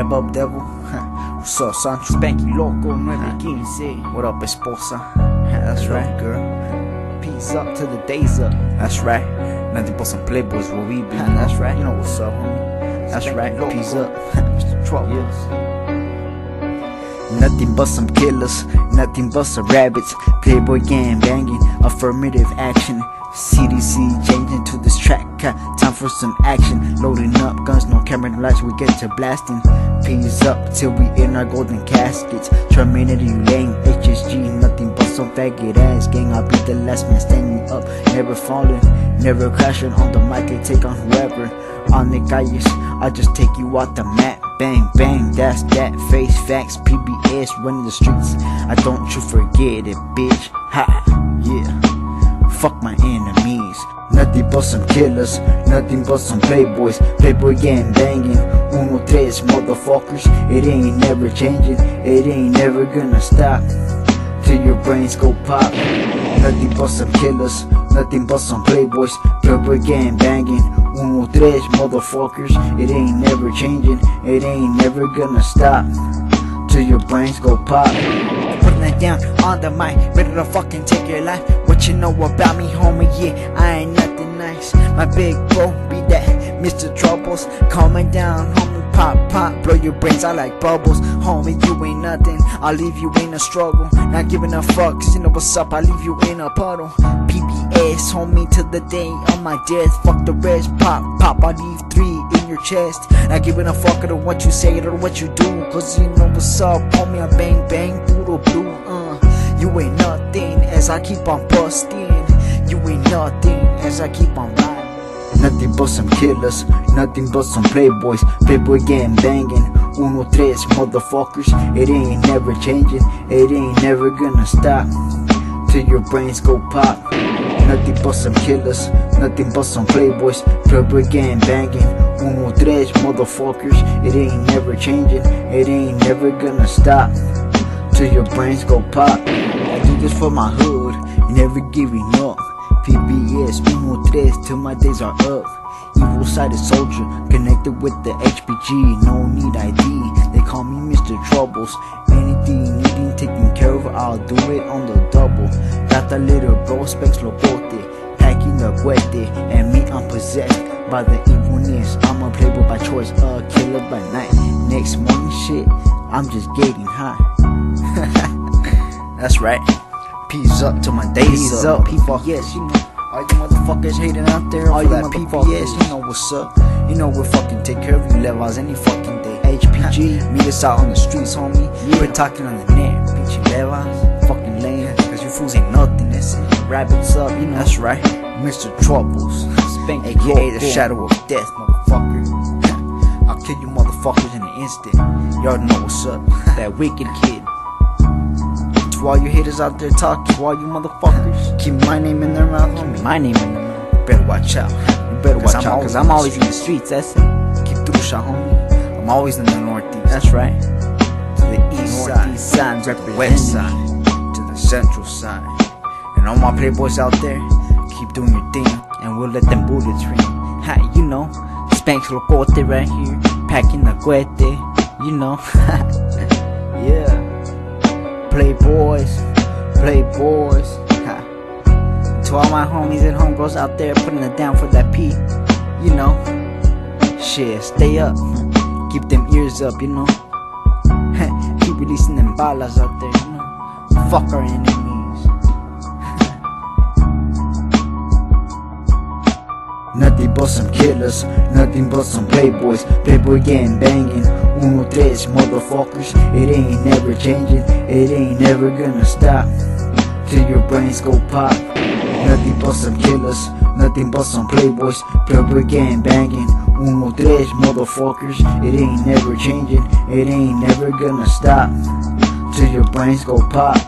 Up devil. What's up, Sancho? Spanky Loco 915. What up, esposa? That's right. girl. Peace up to the days up. That's right. Nothing but some playboys where we be. That's right. You know what's up, homie. That's right. Peace up. Mr. Trouble. Nothing but some killers, nothing but some rabbits. Playboy gang banging, affirmative action. CDC changing to this track. Time for some action. Loading up guns, no camera, no lights. We get to blasting. Peace up till we in our golden caskets. Terminator, you lame. HSG, nothing but some faggot ass gang. I'll be the last man standing up, never falling, never crashing on the mic. I take on whoever. On the calles, I just take you out the map. Bang, bang, that's that. Face facts, PBS running the streets. I don't you forget it, bitch. Ha, yeah. Fuck my enemies. Nothing but some killers, nothing but some playboys. Playboy gang banging. Tres, motherfuckers. It ain't never changing, it ain't never gonna stop. Till your brains go pop. Nothing but some killers, nothing but some playboys. Playboy gang banging. Uno, tres, motherfuckers. It ain't never changing, it ain't never gonna stop. Till your brains go pop. Putting it down on the mic, ready to fucking take your life. What you know about me, homie? Yeah, I ain't nothing nice. My big bro be Mr. Troubles. Calming down, homie, pop, pop, blow your brains out like bubbles. Homie, you ain't nothing. I'll leave you in a struggle. Not giving a fuck, you know what's up. I leave you in a puddle. PBS, homie, till the day of my death. Fuck the rest, pop, pop. I leave three in your chest. Not giving a fuck at what you say or what you do. Cause you know what's up, homie. I bang, bang, puro blue, uh. You ain't nothing as I keep on busting. You ain't nothing as I keep on riding. Nothing but some killers, nothing but some playboys. Playboy gang banging. Uno, tres, motherfuckers. It ain't never changing, it ain't never gonna stop. Till your brains go pop. Nothing but some killers, nothing but some playboys. Playboy gang banging. Uno, tres, motherfuckers. It ain't never changing, it ain't never gonna stop. Till your brains go pop. I do this for my hood, never giving up. PBS, uno tres till my days are up. Evil sided soldier, connected with the HPG, no need ID. They call me Mr. Troubles. Anything needing taken care of, I'll do it on the double. Got the little bro, specs locote, packing the guete, and me, I'm possessed by the evilness. I'm a playboy by choice, a killer by night. Next morning, shit, I'm just getting high. That's right. Peace up to my days Peace up, up, people. yes, you know. All you motherfuckers hating out there, all you motherfuckers, motherfuckers. you know what's up. You know we'll fucking take care of you levels any fucking day. HPG, meet us out on the streets, homie. Yeah. We're talking on the net, bitchy levels, fucking lame. Cause you fools ain't nothing, that's it. Rabbits up, you know. That's right. Mr. Troubles, Spank aka the Loco. shadow of death, motherfucker. I'll kill you motherfuckers in an instant. Y'all know what's up. That wicked kid. To all you haters out there talking, to all you motherfuckers, keep my name in their mouth, homie. My name in the mouth. Better watch out. You better watch I'm, out, cause I'm always in the streets, that's it. keep through shot, homie. I'm always in the northeast. That's right. to the east side, side representing. west side, to the central side. And all my playboys out there, keep doing your thing, and we'll let them bullets ring. Ha, you know, Spanks Locote right here, packing the cuete, you know. Playboys, playboys. Ha. to all my homies and homegirls out there putting it down for that P, you know. Shit, stay up, keep them ears up, you know. keep releasing them balas out there, you know. Fuck our enemies. Nothing but some killers, nothing but some playboys. Playboy gang banging. Uno, tres, motherfuckers. It ain't never changing, it ain't never gonna stop. Till your brains go pop. Nothing but some killers, nothing but some playboys. Playboy gang banging. Uno, tres, motherfuckers. It ain't never changing, it ain't never gonna stop. Till your brains go pop.